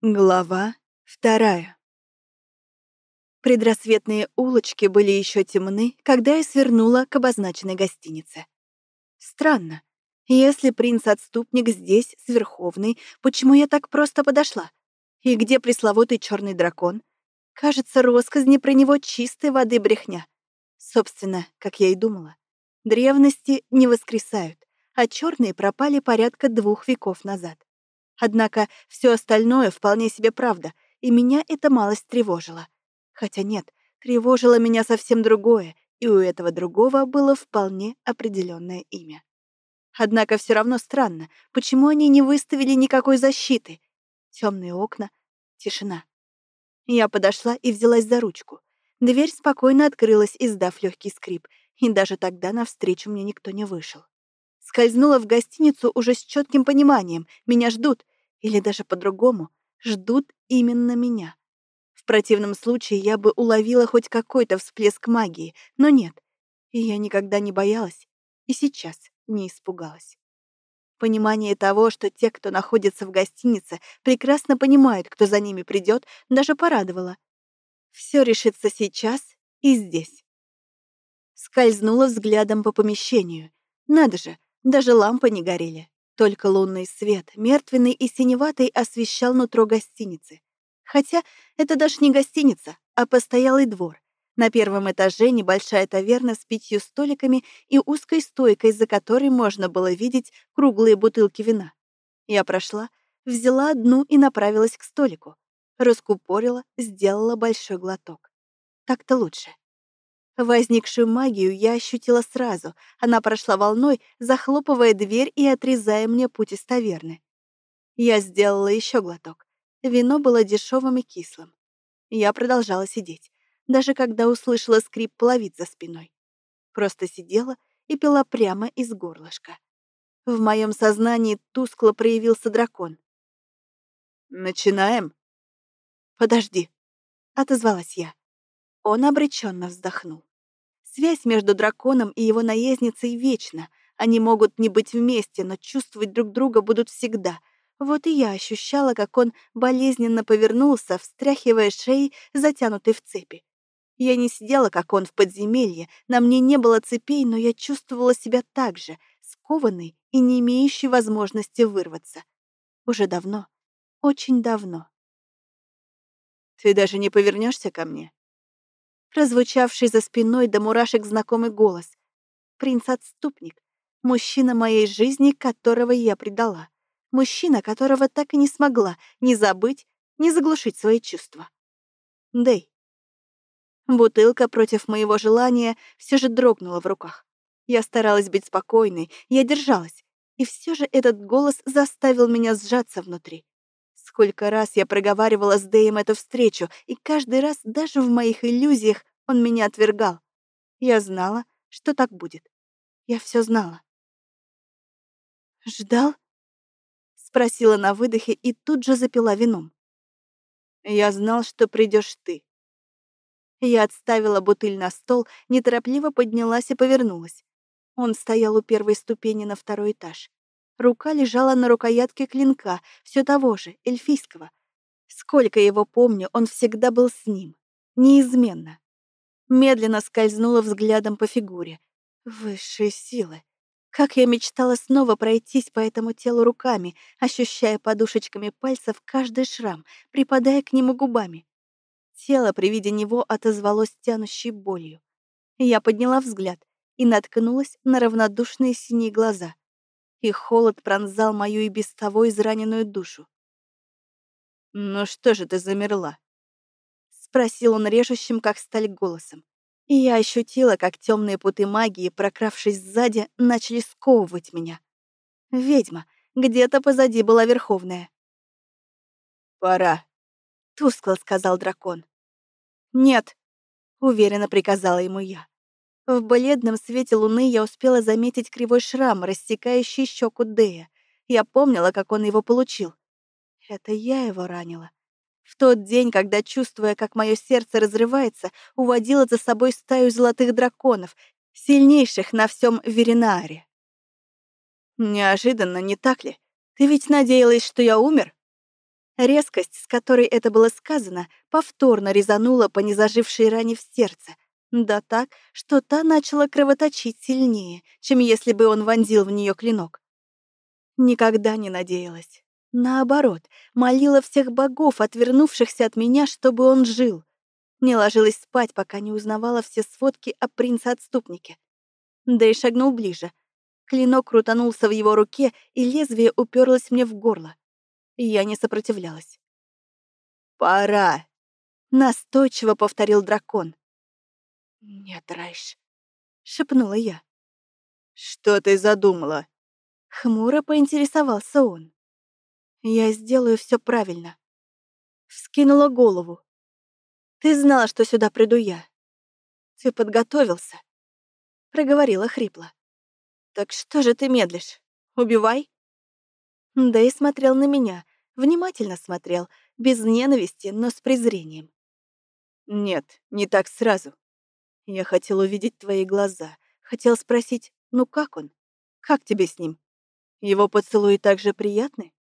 Глава вторая. Предрассветные улочки были еще темны, когда я свернула к обозначенной гостинице. Странно. Если принц-отступник здесь, сверховный, почему я так просто подошла? И где пресловутый черный дракон? Кажется, росказни про него чистой воды брехня. Собственно, как я и думала. Древности не воскресают, а черные пропали порядка двух веков назад. Однако все остальное вполне себе правда, и меня это малость тревожило. Хотя нет, тревожило меня совсем другое, и у этого другого было вполне определенное имя. Однако все равно странно, почему они не выставили никакой защиты. Темные окна, тишина. Я подошла и взялась за ручку. Дверь спокойно открылась, издав легкий скрип, и даже тогда навстречу мне никто не вышел. Скользнула в гостиницу уже с четким пониманием. Меня ждут. Или даже по-другому. Ждут именно меня. В противном случае я бы уловила хоть какой-то всплеск магии, но нет. И я никогда не боялась. И сейчас не испугалась. Понимание того, что те, кто находится в гостинице, прекрасно понимают, кто за ними придет, даже порадовало. Все решится сейчас и здесь. Скользнула взглядом по помещению. Надо же, даже лампы не горели. Только лунный свет, мертвенный и синеватый, освещал нутро гостиницы. Хотя это даже не гостиница, а постоялый двор. На первом этаже небольшая таверна с пятью столиками и узкой стойкой, за которой можно было видеть круглые бутылки вина. Я прошла, взяла одну и направилась к столику. Раскупорила, сделала большой глоток. Так-то лучше. Возникшую магию я ощутила сразу. Она прошла волной, захлопывая дверь и отрезая мне путь из таверны. Я сделала еще глоток. Вино было дешевым и кислым. Я продолжала сидеть, даже когда услышала скрип половиц за спиной. Просто сидела и пила прямо из горлышка. В моем сознании тускло проявился дракон. «Начинаем?» «Подожди», — отозвалась я. Он обреченно вздохнул. Связь между драконом и его наездницей вечна. Они могут не быть вместе, но чувствовать друг друга будут всегда. Вот и я ощущала, как он болезненно повернулся, встряхивая шеей, затянутой в цепи. Я не сидела, как он, в подземелье, на мне не было цепей, но я чувствовала себя так же, скованной и не имеющей возможности вырваться. Уже давно, очень давно. «Ты даже не повернешься ко мне?» Прозвучавший за спиной до мурашек знакомый голос. Принц-отступник. Мужчина моей жизни, которого я предала. Мужчина, которого так и не смогла ни забыть, ни заглушить свои чувства. Дэй. Бутылка против моего желания все же дрогнула в руках. Я старалась быть спокойной, я держалась. И все же этот голос заставил меня сжаться внутри. Сколько раз я проговаривала с Дэем эту встречу, и каждый раз, даже в моих иллюзиях, он меня отвергал. Я знала, что так будет. Я все знала. «Ждал?» — спросила на выдохе и тут же запила вином. «Я знал, что придешь ты». Я отставила бутыль на стол, неторопливо поднялась и повернулась. Он стоял у первой ступени на второй этаж. Рука лежала на рукоятке клинка, все того же, эльфийского. Сколько его помню, он всегда был с ним. Неизменно. Медленно скользнула взглядом по фигуре. Высшие силы. Как я мечтала снова пройтись по этому телу руками, ощущая подушечками пальцев каждый шрам, припадая к нему губами. Тело при виде него отозвалось тянущей болью. Я подняла взгляд и наткнулась на равнодушные синие глаза и холод пронзал мою и без того израненную душу. «Ну что же ты замерла?» — спросил он режущим, как сталь, голосом. И я ощутила, как темные путы магии, прокравшись сзади, начали сковывать меня. Ведьма, где-то позади была Верховная. «Пора», — тускло сказал дракон. «Нет», — уверенно приказала ему я. В бледном свете луны я успела заметить кривой шрам, рассекающий щеку Дея. Я помнила, как он его получил. Это я его ранила. В тот день, когда, чувствуя, как мое сердце разрывается, уводила за собой стаю золотых драконов, сильнейших на всем Веринаре. Неожиданно, не так ли? Ты ведь надеялась, что я умер? Резкость, с которой это было сказано, повторно резанула по незажившей ране в сердце, да так, что та начала кровоточить сильнее, чем если бы он вонзил в нее клинок. Никогда не надеялась. Наоборот, молила всех богов, отвернувшихся от меня, чтобы он жил. Не ложилась спать, пока не узнавала все сводки о принце-отступнике. Да и шагнул ближе. Клинок крутанулся в его руке, и лезвие уперлось мне в горло. Я не сопротивлялась. «Пора!» — настойчиво повторил дракон. «Нет, Райш», — шепнула я. «Что ты задумала?» Хмуро поинтересовался он. «Я сделаю все правильно». Вскинула голову. «Ты знала, что сюда приду я. Ты подготовился?» Проговорила хрипло. «Так что же ты медлишь? Убивай?» Да и смотрел на меня, внимательно смотрел, без ненависти, но с презрением. «Нет, не так сразу. Я хотел увидеть твои глаза, хотел спросить, ну как он? Как тебе с ним? Его поцелуи так же приятны?»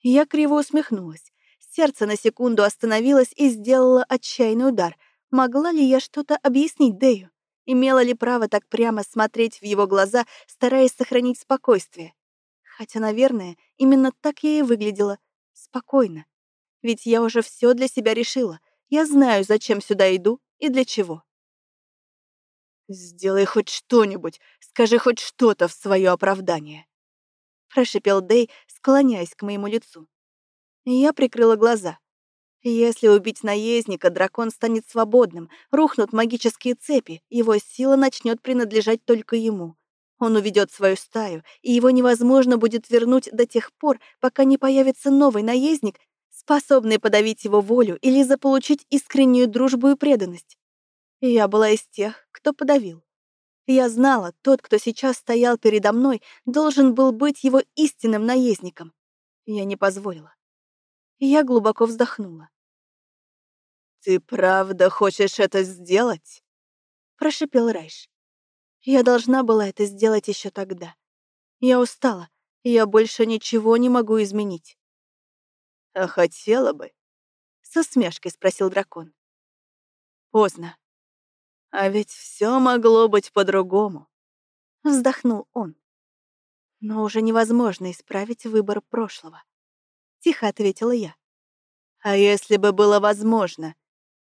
Я криво усмехнулась. Сердце на секунду остановилось и сделало отчаянный удар. Могла ли я что-то объяснить Дэю? Имела ли право так прямо смотреть в его глаза, стараясь сохранить спокойствие? Хотя, наверное, именно так я и выглядела. Спокойно. Ведь я уже все для себя решила. Я знаю, зачем сюда иду и для чего. «Сделай хоть что-нибудь, скажи хоть что-то в свое оправдание», прошипел Дэй, склоняясь к моему лицу. Я прикрыла глаза. Если убить наездника, дракон станет свободным, рухнут магические цепи, его сила начнет принадлежать только ему. Он уведет свою стаю, и его невозможно будет вернуть до тех пор, пока не появится новый наездник, способный подавить его волю или заполучить искреннюю дружбу и преданность. Я была из тех, кто подавил. Я знала, тот, кто сейчас стоял передо мной, должен был быть его истинным наездником. Я не позволила. Я глубоко вздохнула. «Ты правда хочешь это сделать?» — прошипел Райш. Я должна была это сделать еще тогда. Я устала, я больше ничего не могу изменить. «А хотела бы?» — с усмешкой спросил дракон. «Поздно. А ведь все могло быть по-другому», — вздохнул он. «Но уже невозможно исправить выбор прошлого», — тихо ответила я. «А если бы было возможно,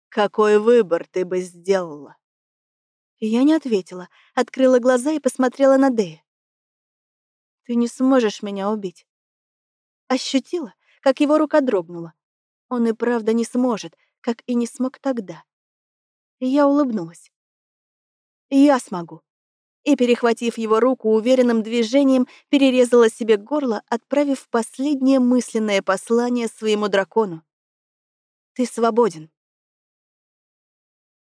какой выбор ты бы сделала?» Я не ответила, открыла глаза и посмотрела на Дэя. «Ты не сможешь меня убить». Ощутила, как его рука дрогнула. Он и правда не сможет, как и не смог тогда. Я улыбнулась. «Я смогу». И, перехватив его руку уверенным движением, перерезала себе горло, отправив последнее мысленное послание своему дракону. «Ты свободен».